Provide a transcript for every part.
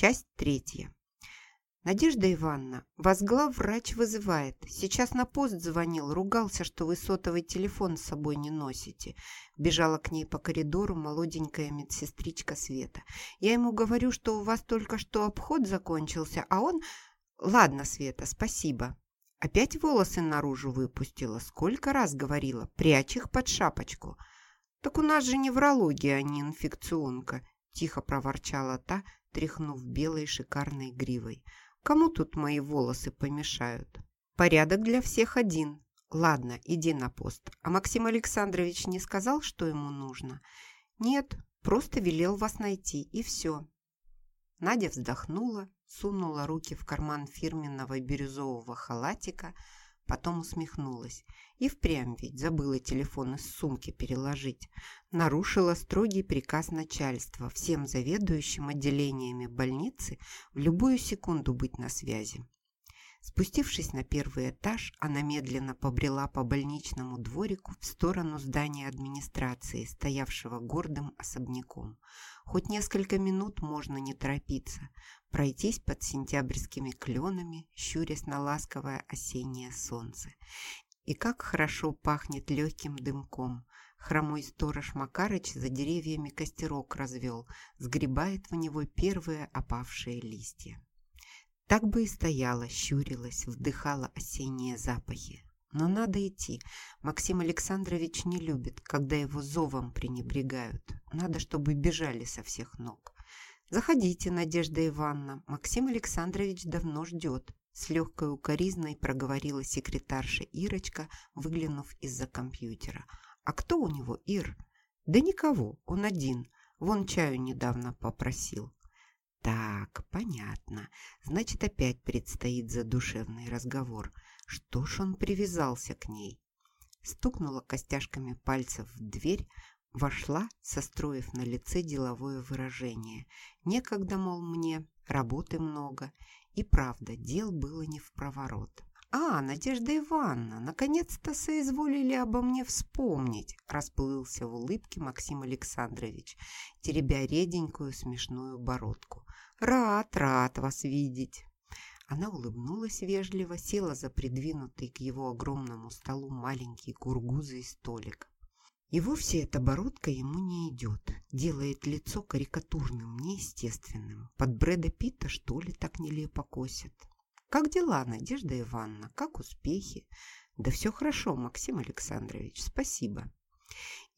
Часть третья. «Надежда Ивановна, вас главврач вызывает. Сейчас на пост звонил, ругался, что вы сотовый телефон с собой не носите». Бежала к ней по коридору молоденькая медсестричка Света. «Я ему говорю, что у вас только что обход закончился, а он...» «Ладно, Света, спасибо». Опять волосы наружу выпустила. Сколько раз говорила, прячь их под шапочку. «Так у нас же неврология, а не инфекционка», – тихо проворчала та, тряхнув белой шикарной гривой. Кому тут мои волосы помешают? Порядок для всех один. Ладно, иди на пост. А Максим Александрович не сказал, что ему нужно? Нет, просто велел вас найти, и все. Надя вздохнула, сунула руки в карман фирменного бирюзового халатика, потом усмехнулась. И впрямь ведь забыла телефон из сумки переложить. Нарушила строгий приказ начальства всем заведующим отделениями больницы в любую секунду быть на связи. Спустившись на первый этаж, она медленно побрела по больничному дворику в сторону здания администрации, стоявшего гордым особняком. Хоть несколько минут можно не торопиться, пройтись под сентябрьскими кленами, щурясь на ласковое осеннее солнце. И как хорошо пахнет легким дымком. Хромой сторож Макарыч за деревьями костерок развел, сгребает в него первые опавшие листья. Так бы и стояла, щурилась, вдыхала осенние запахи. Но надо идти. Максим Александрович не любит, когда его зовом пренебрегают. Надо, чтобы бежали со всех ног. «Заходите, Надежда Ивановна. Максим Александрович давно ждет». С легкой укоризной проговорила секретарша Ирочка, выглянув из-за компьютера. «А кто у него, Ир?» «Да никого, он один. Вон чаю недавно попросил». «Так, понятно. Значит, опять предстоит задушевный разговор. Что ж он привязался к ней?» Стукнула костяшками пальцев в дверь, вошла, состроив на лице деловое выражение. «Некогда, мол, мне, работы много, и правда, дел было не в проворот. «А, Надежда Ивановна, наконец-то соизволили обо мне вспомнить!» расплылся в улыбке Максим Александрович, теребя реденькую смешную бородку. «Рад, рад вас видеть!» Она улыбнулась вежливо, села за придвинутый к его огромному столу маленький кургузый столик. И вовсе эта бородка ему не идет. Делает лицо карикатурным, неестественным. Под Брэда Питта, что ли, так нелепо косит. Как дела, Надежда Ивановна? Как успехи? Да все хорошо, Максим Александрович, спасибо.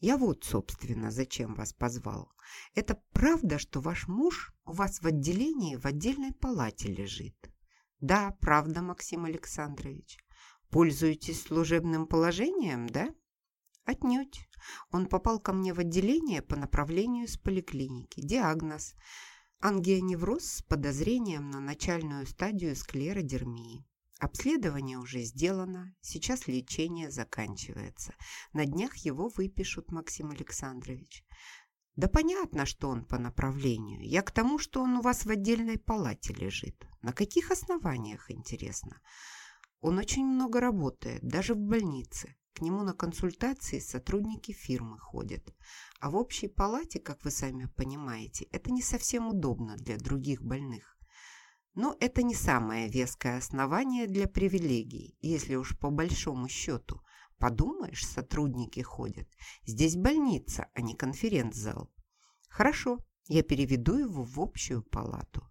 Я вот, собственно, зачем вас позвал. Это правда, что ваш муж у вас в отделении в отдельной палате лежит? Да, правда, Максим Александрович. Пользуетесь служебным положением, да? Отнюдь. Он попал ко мне в отделение по направлению с поликлиники. Диагноз – ангионевроз с подозрением на начальную стадию склеродермии. Обследование уже сделано, сейчас лечение заканчивается. На днях его выпишут, Максим Александрович. Да понятно, что он по направлению. Я к тому, что он у вас в отдельной палате лежит. На каких основаниях, интересно? Он очень много работает, даже в больнице. К нему на консультации сотрудники фирмы ходят. А в общей палате, как вы сами понимаете, это не совсем удобно для других больных. Но это не самое веское основание для привилегий, если уж по большому счету. Подумаешь, сотрудники ходят. Здесь больница, а не конференц-зал. Хорошо, я переведу его в общую палату.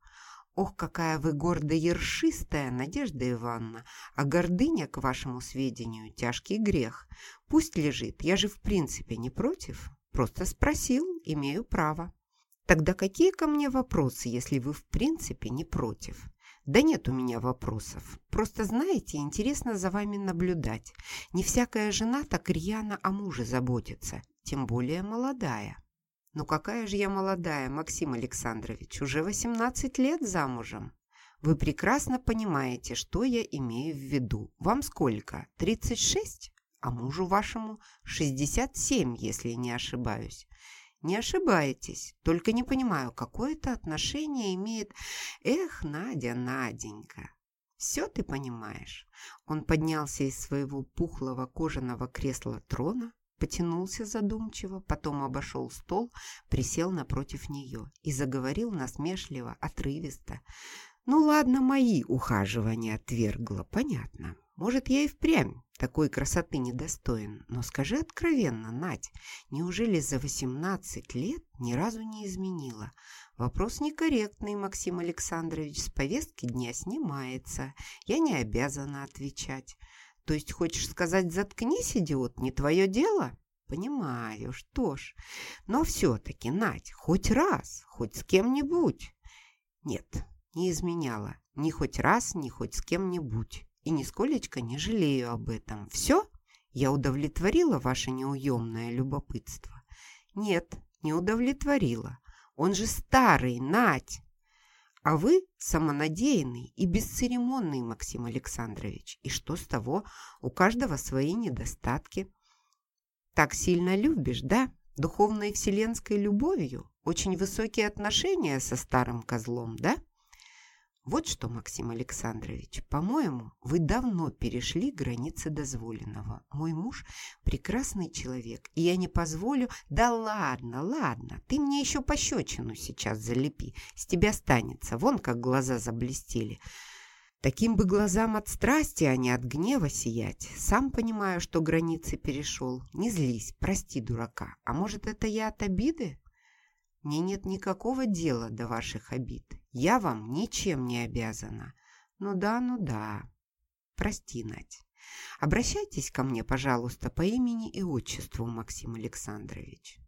«Ох, какая вы гордо ершистая, Надежда Ивановна! А гордыня, к вашему сведению, тяжкий грех. Пусть лежит, я же в принципе не против. Просто спросил, имею право». «Тогда какие ко мне вопросы, если вы в принципе не против?» «Да нет у меня вопросов. Просто, знаете, интересно за вами наблюдать. Не всякая жена так рьяно о муже заботится, тем более молодая». «Ну какая же я молодая, Максим Александрович, уже 18 лет замужем. Вы прекрасно понимаете, что я имею в виду. Вам сколько? 36? А мужу вашему 67, если не ошибаюсь. Не ошибаетесь, только не понимаю, какое это отношение имеет... Эх, Надя, Наденька, все ты понимаешь. Он поднялся из своего пухлого кожаного кресла трона, потянулся задумчиво, потом обошел стол, присел напротив нее и заговорил насмешливо, отрывисто. «Ну ладно, мои ухаживания отвергла, понятно. Может, я и впрямь такой красоты недостоин, но скажи откровенно, Надь, неужели за 18 лет ни разу не изменила? Вопрос некорректный, Максим Александрович, с повестки дня снимается. Я не обязана отвечать. То есть хочешь сказать, заткнись, идиот, не твое дело? Понимаю, что ж. Но все-таки, Надь, хоть раз, хоть с кем-нибудь. Нет, не изменяла. Ни хоть раз, ни хоть с кем-нибудь. И нисколечко не жалею об этом. Все? Я удовлетворила ваше неуемное любопытство? Нет, не удовлетворила. Он же старый, Надь. А вы самонадеянный и бесцеремонный, Максим Александрович. И что с того? У каждого свои недостатки. Так сильно любишь, да? Духовной вселенской любовью? Очень высокие отношения со старым козлом, да? Вот что, Максим Александрович, по-моему, вы давно перешли границы дозволенного. Мой муж прекрасный человек, и я не позволю... Да ладно, ладно, ты мне еще пощечину сейчас залепи. С тебя станется, вон как глаза заблестели. Таким бы глазам от страсти, а не от гнева сиять. Сам понимаю, что границы перешел. Не злись, прости дурака. А может, это я от обиды? Мне нет никакого дела до ваших обид. Я вам ничем не обязана. Ну да, ну да. Прости, Надь. Обращайтесь ко мне, пожалуйста, по имени и отчеству, Максим Александрович.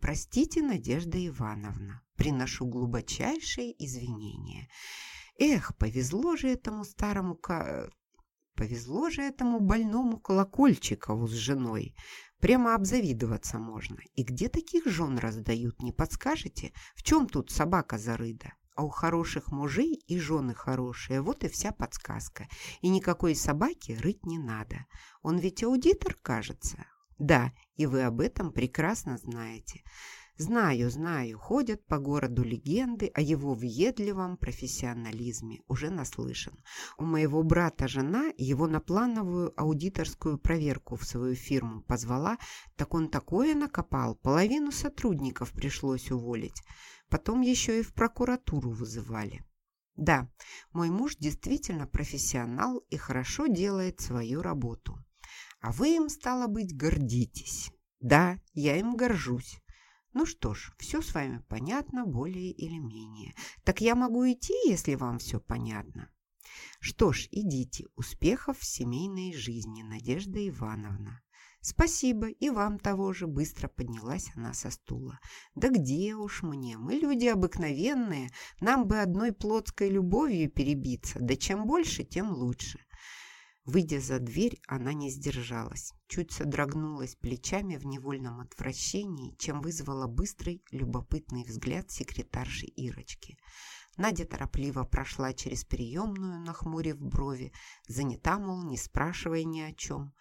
Простите, Надежда Ивановна, приношу глубочайшие извинения. Эх, повезло же этому старому ка... Повезло же этому больному колокольчикову с женой. Прямо обзавидоваться можно. И где таких жен раздают, не подскажете? В чем тут собака зарыда? А у хороших мужей и жены хорошие, вот и вся подсказка. И никакой собаки рыть не надо. Он ведь аудитор, кажется. Да, и вы об этом прекрасно знаете. Знаю, знаю, ходят по городу легенды о его въедливом профессионализме, уже наслышан. У моего брата жена его на плановую аудиторскую проверку в свою фирму позвала, так он такое накопал, половину сотрудников пришлось уволить. Потом еще и в прокуратуру вызывали. Да, мой муж действительно профессионал и хорошо делает свою работу. А вы им, стало быть, гордитесь. Да, я им горжусь. Ну что ж, все с вами понятно более или менее. Так я могу идти, если вам все понятно? Что ж, идите. Успехов в семейной жизни, Надежда Ивановна. «Спасибо, и вам того же», — быстро поднялась она со стула. «Да где уж мне, мы люди обыкновенные, нам бы одной плотской любовью перебиться, да чем больше, тем лучше». Выйдя за дверь, она не сдержалась, чуть содрогнулась плечами в невольном отвращении, чем вызвала быстрый, любопытный взгляд секретарши Ирочки. Надя торопливо прошла через приемную, нахмурив брови, занята, мол, не спрашивая ни о чем.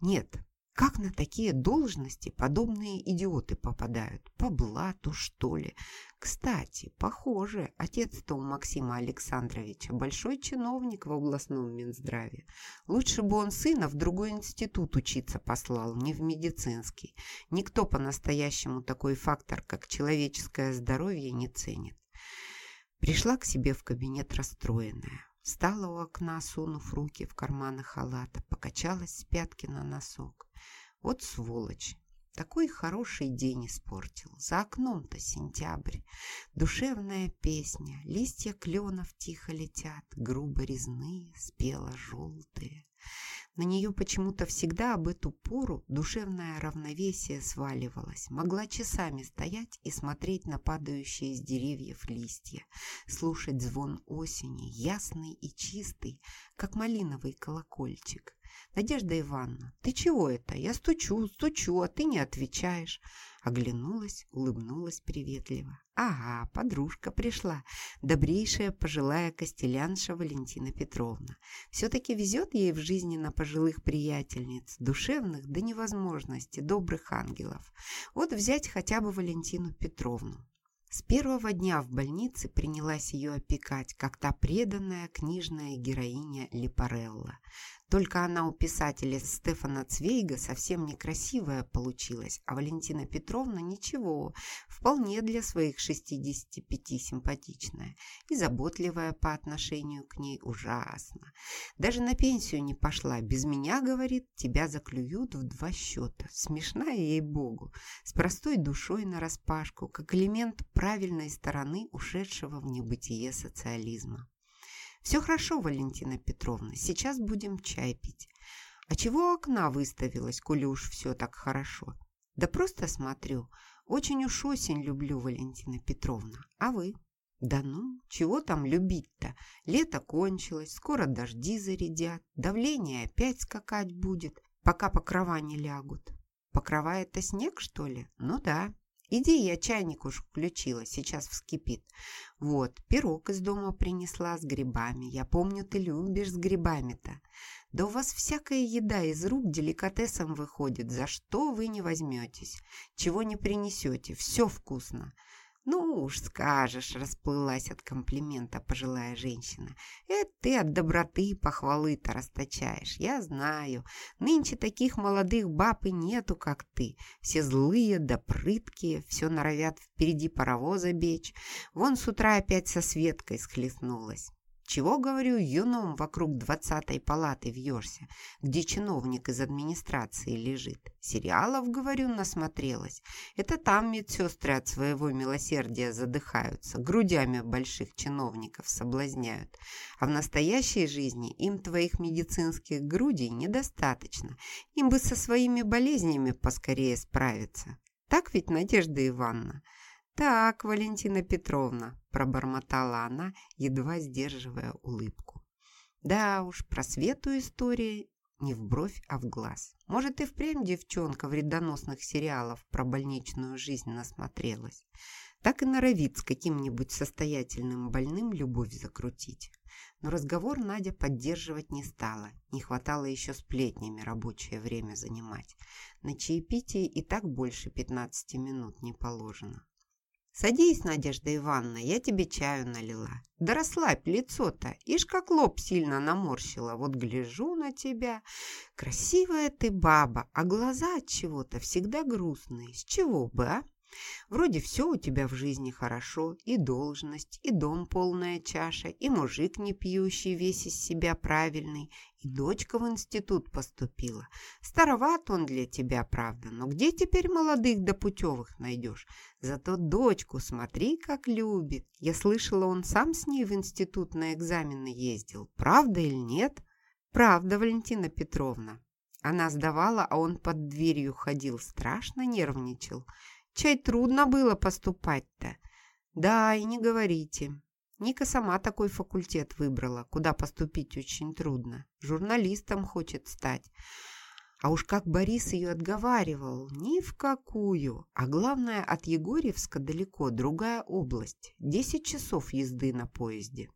Нет, как на такие должности подобные идиоты попадают? По блату, что ли? Кстати, похоже, отец-то у Максима Александровича большой чиновник в областном Минздраве. Лучше бы он сына в другой институт учиться послал, не в медицинский. Никто по-настоящему такой фактор, как человеческое здоровье, не ценит. Пришла к себе в кабинет расстроенная. Встала у окна, сунув руки в карманы халата, покачалась с пятки на носок. Вот сволочь. Такой хороший день испортил. За окном-то сентябрь. Душевная песня. Листья кленов тихо летят. Грубо резные, спело-желтые. На нее почему-то всегда об эту пору душевное равновесие сваливалось. Могла часами стоять и смотреть на падающие с деревьев листья, слушать звон осени, ясный и чистый, как малиновый колокольчик. «Надежда Ивановна, ты чего это? Я стучу, стучу, а ты не отвечаешь». Оглянулась, улыбнулась приветливо. «Ага, подружка пришла, добрейшая пожилая костелянша Валентина Петровна. Все-таки везет ей в жизни на пожилых приятельниц, душевных до невозможности, добрых ангелов. Вот взять хотя бы Валентину Петровну. С первого дня в больнице принялась ее опекать, как та преданная книжная героиня Липарелла. Только она у писателя Стефана Цвейга совсем некрасивая получилась, а Валентина Петровна ничего, вполне для своих 65 симпатичная и заботливая по отношению к ней ужасно. Даже на пенсию не пошла, без меня, говорит, тебя заклюют в два счета. Смешная ей-богу, с простой душой нараспашку, как элемент правильной стороны ушедшего в небытие социализма. «Все хорошо, Валентина Петровна, сейчас будем чай пить». «А чего окна выставилась, коли уж все так хорошо?» «Да просто смотрю. Очень уж осень люблю, Валентина Петровна. А вы?» «Да ну, чего там любить-то? Лето кончилось, скоро дожди зарядят, давление опять скакать будет, пока покрова не лягут». «Покрова это снег, что ли?» «Ну да, Иди, я чайник уж включила, сейчас вскипит. Вот, пирог из дома принесла с грибами. Я помню, ты любишь с грибами-то. Да у вас всякая еда из рук деликатесом выходит. За что вы не возьметесь? Чего не принесете? Все вкусно. «Ну уж скажешь», — расплылась от комплимента пожилая женщина. «Это ты от доброты и похвалы-то расточаешь, я знаю. Нынче таких молодых баб и нету, как ты. Все злые да прыткие, все норовят впереди паровоза бечь. Вон с утра опять со Светкой схлестнулась. Чего, говорю, юном вокруг двадцатой палаты вьешься, где чиновник из администрации лежит? Сериалов, говорю, насмотрелась. Это там медсестры от своего милосердия задыхаются, грудями больших чиновников соблазняют. А в настоящей жизни им твоих медицинских грудей недостаточно. Им бы со своими болезнями поскорее справиться. Так ведь, Надежда Ивановна? «Так, Валентина Петровна», – пробормотала она, едва сдерживая улыбку. «Да уж, про Свету история не в бровь, а в глаз. Может, и впрямь девчонка вредоносных сериалов про больничную жизнь насмотрелась. Так и норовит с каким-нибудь состоятельным больным любовь закрутить. Но разговор Надя поддерживать не стала. Не хватало еще сплетнями рабочее время занимать. На чаепитие и так больше 15 минут не положено. «Садись, Надежда Ивановна, я тебе чаю налила. Да расслабь лицо-то, ишь как лоб сильно наморщила. Вот гляжу на тебя. Красивая ты баба, а глаза от чего-то всегда грустные. С чего бы, а?» Вроде все у тебя в жизни хорошо, и должность, и дом полная чаша, и мужик не пьющий, весь из себя правильный, и дочка в институт поступила. Староват он для тебя, правда, но где теперь молодых да путевых найдешь? Зато дочку смотри, как любит. Я слышала, он сам с ней в институт на экзамены ездил. Правда или нет? Правда, Валентина Петровна. Она сдавала, а он под дверью ходил, страшно нервничал. Чай трудно было поступать-то. Да, и не говорите. Ника сама такой факультет выбрала, куда поступить очень трудно. Журналистом хочет стать. А уж как Борис ее отговаривал, ни в какую. А главное, от Егорьевска далеко, другая область. Десять часов езды на поезде.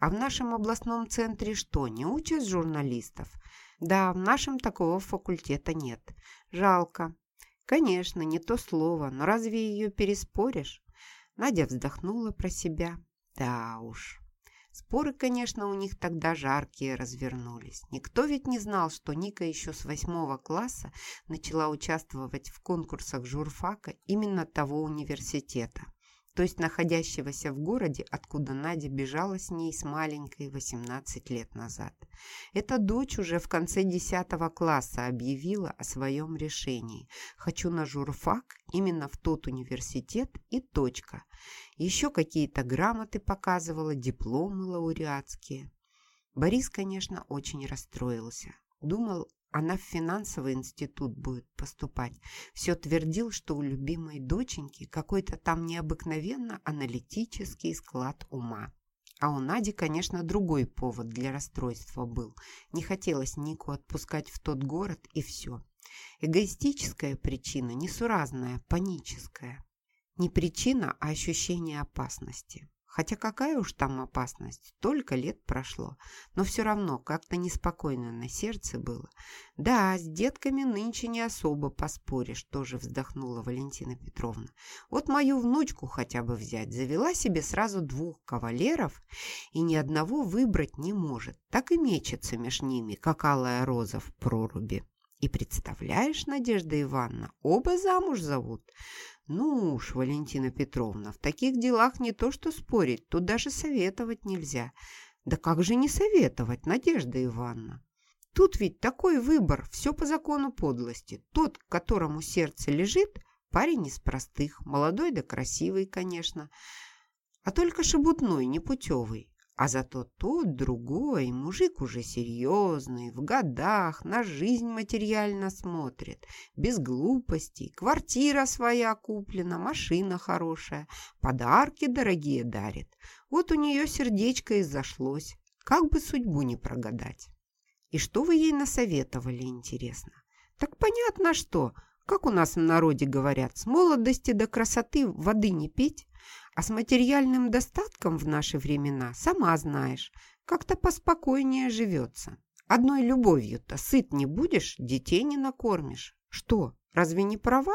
А в нашем областном центре что, не учат журналистов? Да, в нашем такого факультета нет. Жалко. Конечно, не то слово, но разве ее переспоришь? Надя вздохнула про себя. Да уж. Споры, конечно, у них тогда жаркие развернулись. Никто ведь не знал, что Ника еще с восьмого класса начала участвовать в конкурсах журфака именно того университета то есть находящегося в городе, откуда Надя бежала с ней с маленькой 18 лет назад. Эта дочь уже в конце 10 класса объявила о своем решении. «Хочу на журфак именно в тот университет и точка». Еще какие-то грамоты показывала, дипломы лауреатские. Борис, конечно, очень расстроился. Думал, она в финансовый институт будет поступать. Все твердил, что у любимой доченьки какой-то там необыкновенно аналитический склад ума. А у Нади, конечно, другой повод для расстройства был. Не хотелось Нику отпускать в тот город, и все. Эгоистическая причина, несуразная, паническая. Не причина, а ощущение опасности. Хотя какая уж там опасность, столько лет прошло. Но все равно как-то неспокойно на сердце было. Да, с детками нынче не особо поспоришь, тоже вздохнула Валентина Петровна. Вот мою внучку хотя бы взять. Завела себе сразу двух кавалеров и ни одного выбрать не может. Так и мечется меж ними, как алая роза в проруби. И представляешь, Надежда Ивановна, оба замуж зовут. Ну уж, Валентина Петровна, в таких делах не то что спорить, тут даже советовать нельзя. Да как же не советовать, Надежда Ивановна? Тут ведь такой выбор, все по закону подлости. Тот, к которому сердце лежит, парень из простых, молодой да красивый, конечно, а только шебутной, непутевый. А зато тот, другой, мужик уже серьезный, в годах, на жизнь материально смотрит, без глупостей, квартира своя куплена, машина хорошая, подарки дорогие дарит. Вот у нее сердечко и зашлось, как бы судьбу не прогадать. И что вы ей насоветовали, интересно? Так понятно что, как у нас в народе говорят, с молодости до красоты воды не пить, а с материальным достатком в наши времена, сама знаешь, как-то поспокойнее живется. Одной любовью-то сыт не будешь, детей не накормишь. Что, разве не права?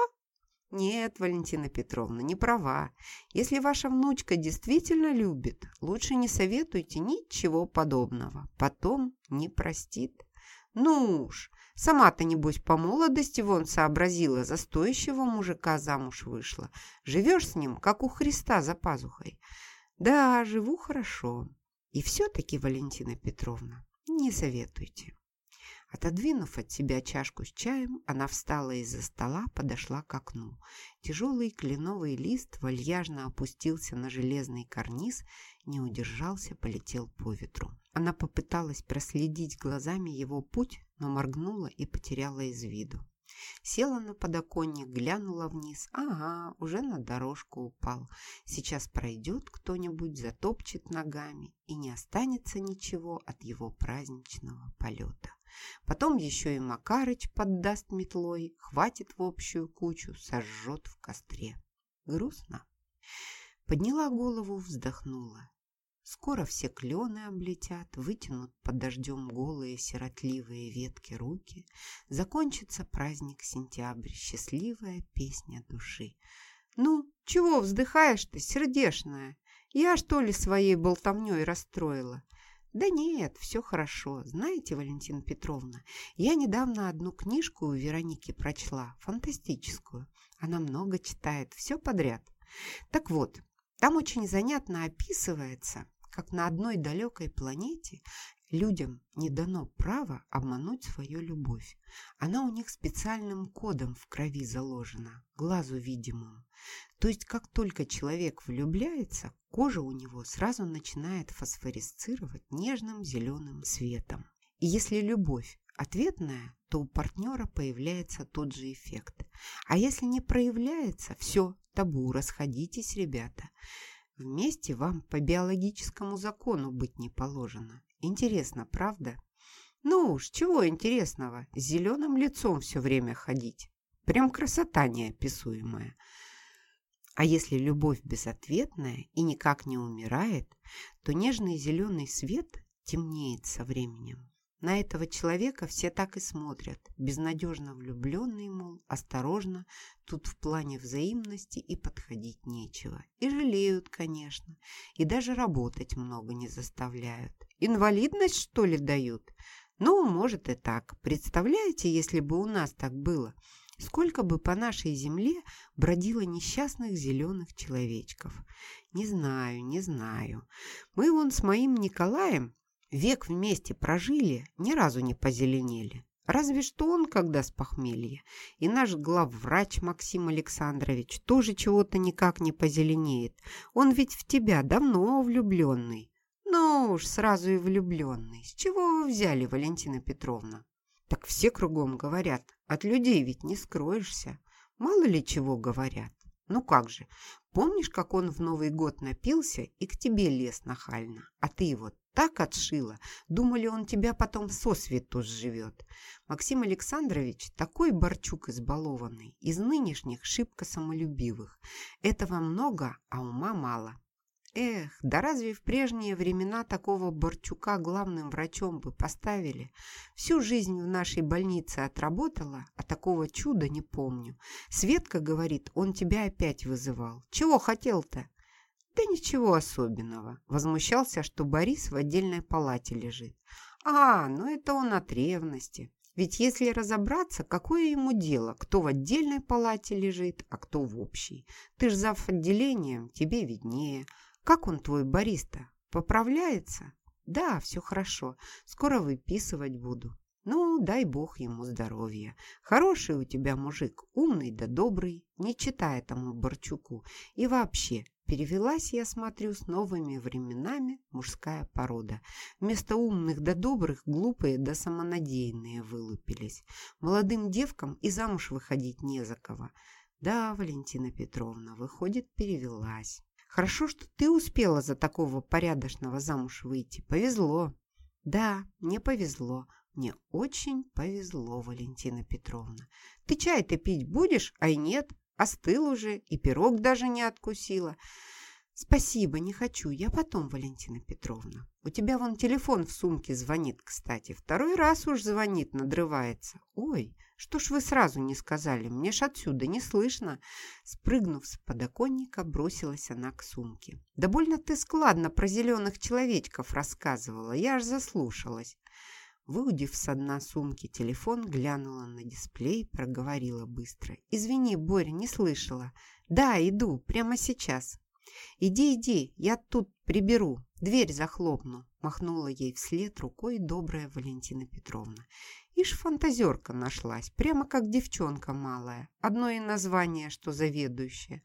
Нет, Валентина Петровна, не права. Если ваша внучка действительно любит, лучше не советуйте ничего подобного. Потом не простит. Ну уж, Сама-то, небось, по молодости вон сообразила, за стоящего мужика замуж вышла. Живешь с ним, как у Христа за пазухой. Да, живу хорошо. И все-таки, Валентина Петровна, не советуйте. Отодвинув от себя чашку с чаем, она встала из-за стола, подошла к окну. Тяжелый кленовый лист вальяжно опустился на железный карниз, не удержался, полетел по ветру. Она попыталась проследить глазами его путь, но моргнула и потеряла из виду. Села на подоконник, глянула вниз. Ага, уже на дорожку упал. Сейчас пройдет кто-нибудь, затопчет ногами, и не останется ничего от его праздничного полета. Потом еще и Макарыч поддаст метлой, хватит в общую кучу, сожжет в костре. Грустно. Подняла голову, вздохнула. Скоро все клены облетят, вытянут под дождем голые сиротливые ветки руки. Закончится праздник сентябрь, счастливая песня души. «Ну, чего вздыхаешь ты, сердешная? Я, что ли, своей болтовней расстроила?» «Да нет, все хорошо. Знаете, Валентина Петровна, я недавно одну книжку у Вероники прочла, фантастическую. Она много читает, все подряд. Так вот, там очень занятно описывается, как на одной далекой планете людям не дано право обмануть свою любовь. Она у них специальным кодом в крови заложена, глазу видимым. То есть, как только человек влюбляется, кожа у него сразу начинает фосфорисцировать нежным зеленым светом. И если любовь ответная, то у партнера появляется тот же эффект. А если не проявляется, все, табу, расходитесь, ребята. Вместе вам по биологическому закону быть не положено. Интересно, правда? Ну уж, чего интересного, с зеленым лицом все время ходить. Прям красота неописуемая. А если любовь безответная и никак не умирает, то нежный зеленый свет темнеет со временем. На этого человека все так и смотрят, безнадежно влюбленный, мол, осторожно, тут в плане взаимности и подходить нечего. И жалеют, конечно, и даже работать много не заставляют. Инвалидность, что ли, дают? Ну, может и так. Представляете, если бы у нас так было? Сколько бы по нашей земле бродило несчастных зеленых человечков? Не знаю, не знаю. Мы вон с моим Николаем Век вместе прожили, ни разу не позеленели. Разве что он, когда с похмелья. И наш главврач Максим Александрович тоже чего-то никак не позеленеет. Он ведь в тебя давно влюбленный. Ну уж, сразу и влюбленный. С чего вы взяли, Валентина Петровна? Так все кругом говорят. От людей ведь не скроешься. Мало ли чего говорят. Ну как же, помнишь, как он в Новый год напился и к тебе лез нахально, а ты его так отшила, думали, он тебя потом сосвету сживет. Максим Александрович такой борчук избалованный, из нынешних шибко самолюбивых. Этого много, а ума мало. Эх, да разве в прежние времена такого Борчука главным врачом бы поставили? Всю жизнь в нашей больнице отработала, а такого чуда не помню. Светка говорит, он тебя опять вызывал. Чего хотел-то? Да ничего особенного. Возмущался, что Борис в отдельной палате лежит. А, ну это он от ревности. Ведь если разобраться, какое ему дело, кто в отдельной палате лежит, а кто в общей? Ты ж зав. отделением, тебе виднее. Как он твой бариста? Поправляется? Да, все хорошо. Скоро выписывать буду. Ну, дай бог ему здоровья. Хороший у тебя мужик, умный да добрый, не читай этому Борчуку. И вообще, перевелась, я смотрю, с новыми временами мужская порода. Вместо умных да добрых глупые да самонадеянные вылупились. Молодым девкам и замуж выходить не за кого. Да, Валентина Петровна, выходит, перевелась. Хорошо, что ты успела за такого порядочного замуж выйти. Повезло. Да, мне повезло. Мне очень повезло, Валентина Петровна. Ты чай-то пить будешь? Ай нет, остыл уже, и пирог даже не откусила. «Спасибо, не хочу. Я потом, Валентина Петровна. У тебя вон телефон в сумке звонит, кстати. Второй раз уж звонит, надрывается. Ой, что ж вы сразу не сказали? Мне ж отсюда не слышно». Спрыгнув с подоконника, бросилась она к сумке. «Да больно ты складно про зеленых человечков рассказывала. Я аж заслушалась». Выудив с дна сумки телефон, глянула на дисплей, проговорила быстро. «Извини, Боря, не слышала. Да, иду, прямо сейчас». «Иди, иди, я тут приберу, дверь захлопну», махнула ей вслед рукой добрая Валентина Петровна. Ишь, фантазерка нашлась, прямо как девчонка малая. Одно и название, что заведующая.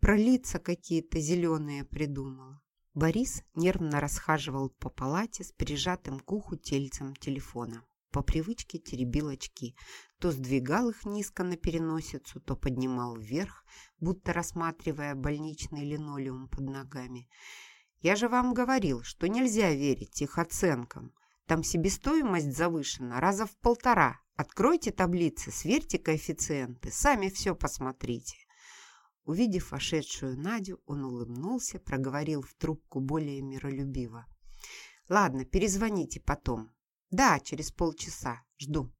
Про лица какие-то зеленые придумала. Борис нервно расхаживал по палате с прижатым к уху тельцем телефона. По привычке теребил очки. То сдвигал их низко на переносицу, то поднимал вверх, будто рассматривая больничный линолеум под ногами. «Я же вам говорил, что нельзя верить их оценкам. Там себестоимость завышена раза в полтора. Откройте таблицы, сверьте коэффициенты, сами все посмотрите». Увидев вошедшую Надю, он улыбнулся, проговорил в трубку более миролюбиво. «Ладно, перезвоните потом. Да, через полчаса. Жду».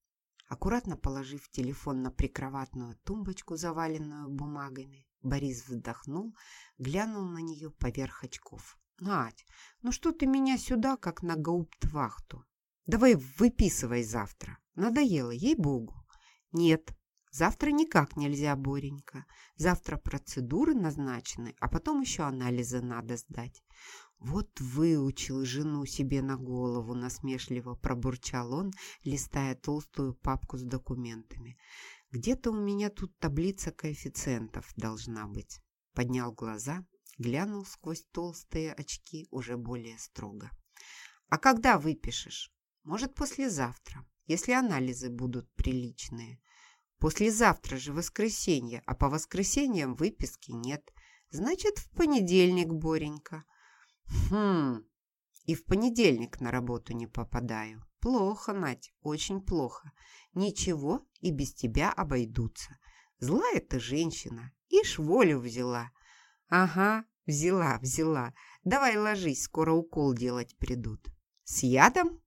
Аккуратно положив телефон на прикроватную тумбочку, заваленную бумагами, Борис вздохнул, глянул на нее поверх очков. «Надь, ну что ты меня сюда, как на гауптвахту? Давай выписывай завтра. Надоело, ей-богу». «Нет, Завтра никак нельзя, Боренька. Завтра процедуры назначены, а потом еще анализы надо сдать. Вот выучил жену себе на голову, насмешливо пробурчал он, листая толстую папку с документами. Где-то у меня тут таблица коэффициентов должна быть. Поднял глаза, глянул сквозь толстые очки уже более строго. А когда выпишешь? Может, послезавтра, если анализы будут приличные. Послезавтра же воскресенье, а по воскресеньям выписки нет. Значит, в понедельник, Боренька. Хм, и в понедельник на работу не попадаю. Плохо, Надь, очень плохо. Ничего, и без тебя обойдутся. Злая ты женщина, ишь волю взяла. Ага, взяла, взяла. Давай ложись, скоро укол делать придут. С ядом?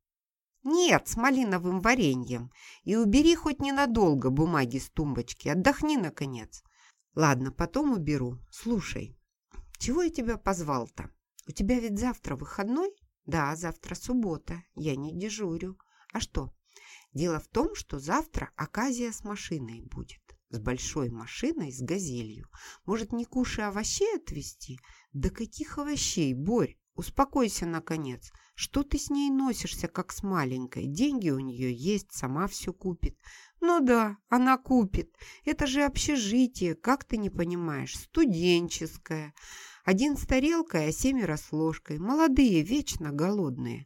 «Нет, с малиновым вареньем. И убери хоть ненадолго бумаги с тумбочки. Отдохни, наконец». «Ладно, потом уберу. Слушай, чего я тебя позвал-то? У тебя ведь завтра выходной?» «Да, завтра суббота. Я не дежурю. А что?» «Дело в том, что завтра оказия с машиной будет. С большой машиной, с газелью. Может, не кушай овощей отвезти?» «Да каких овощей, Борь? Успокойся, наконец. Что ты с ней носишься, как с маленькой? Деньги у нее есть, сама все купит. Ну да, она купит. Это же общежитие, как ты не понимаешь, студенческое. Один с тарелкой, а семеро с ложкой. Молодые, вечно голодные.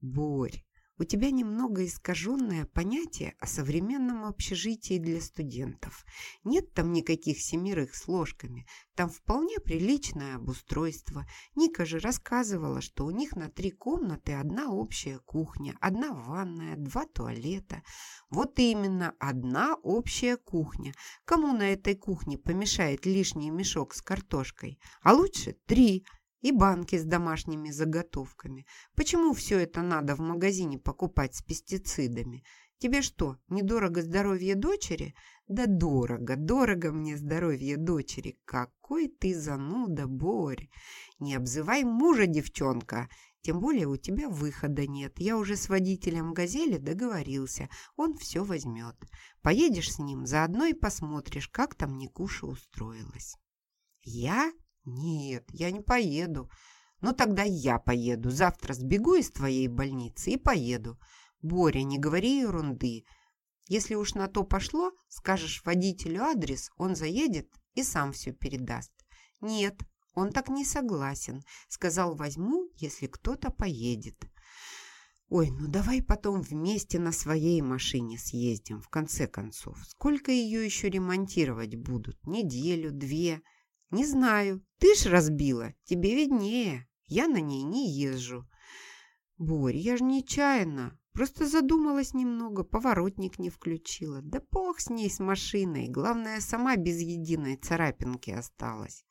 Борь, у тебя немного искаженное понятие о современном общежитии для студентов. Нет там никаких семерых с ложками. Там вполне приличное обустройство. Ника же рассказывала, что у них на три комнаты одна общая кухня, одна ванная, два туалета. Вот именно, одна общая кухня. Кому на этой кухне помешает лишний мешок с картошкой? А лучше три – и банки с домашними заготовками. Почему все это надо в магазине покупать с пестицидами? Тебе что, недорого здоровье дочери? Да дорого, дорого мне здоровье дочери. Какой ты зануда, Борь! Не обзывай мужа, девчонка. Тем более у тебя выхода нет. Я уже с водителем «Газели» договорился. Он все возьмет. Поедешь с ним, заодно и посмотришь, как там Никуша устроилась. Я? Нет, я не поеду. Ну тогда я поеду. Завтра сбегу из твоей больницы и поеду. Боря, не говори ерунды. Если уж на то пошло, скажешь водителю адрес, он заедет и сам все передаст. Нет, он так не согласен. Сказал, возьму, если кто-то поедет. Ой, ну давай потом вместе на своей машине съездим, в конце концов. Сколько ее еще ремонтировать будут? Неделю, две? Не знаю. Ты ж разбила, тебе виднее. Я на ней не езжу. Борь, я же нечаянно. Просто задумалась немного, поворотник не включила. Да бог с ней, с машиной. Главное, сама без единой царапинки осталась.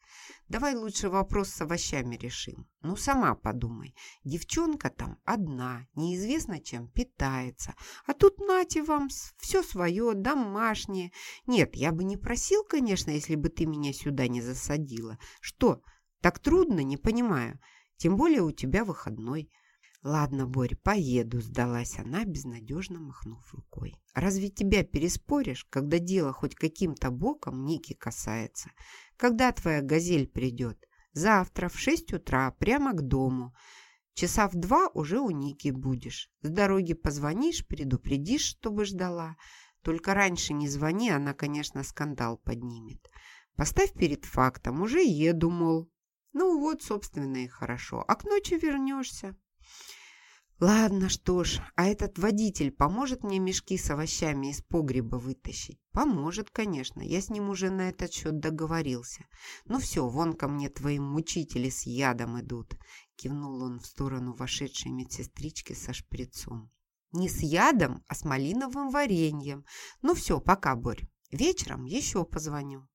Давай лучше вопрос с овощами решим. Ну, сама подумай. Девчонка там одна, неизвестно чем питается. А тут нате вам все свое, домашнее. Нет, я бы не просил, конечно, если бы ты меня сюда не засадила. Что, так трудно, не понимаю. Тем более у тебя выходной. «Ладно, Борь, поеду», — сдалась она, безнадежно махнув рукой. «Разве тебя переспоришь, когда дело хоть каким-то боком Ники касается? Когда твоя газель придет? Завтра в шесть утра, прямо к дому. Часа в два уже у Ники будешь. С дороги позвонишь, предупредишь, чтобы ждала. Только раньше не звони, она, конечно, скандал поднимет. Поставь перед фактом, уже еду, мол. Ну вот, собственно, и хорошо. А к ночи вернешься». Ладно, что ж, а этот водитель поможет мне мешки с овощами из погреба вытащить? Поможет, конечно, я с ним уже на этот счет договорился. Ну все, вон ко мне твои мучители с ядом идут. Кивнул он в сторону вошедшей медсестрички со шприцом. Не с ядом, а с малиновым вареньем. Ну все, пока, Борь. Вечером еще позвоню.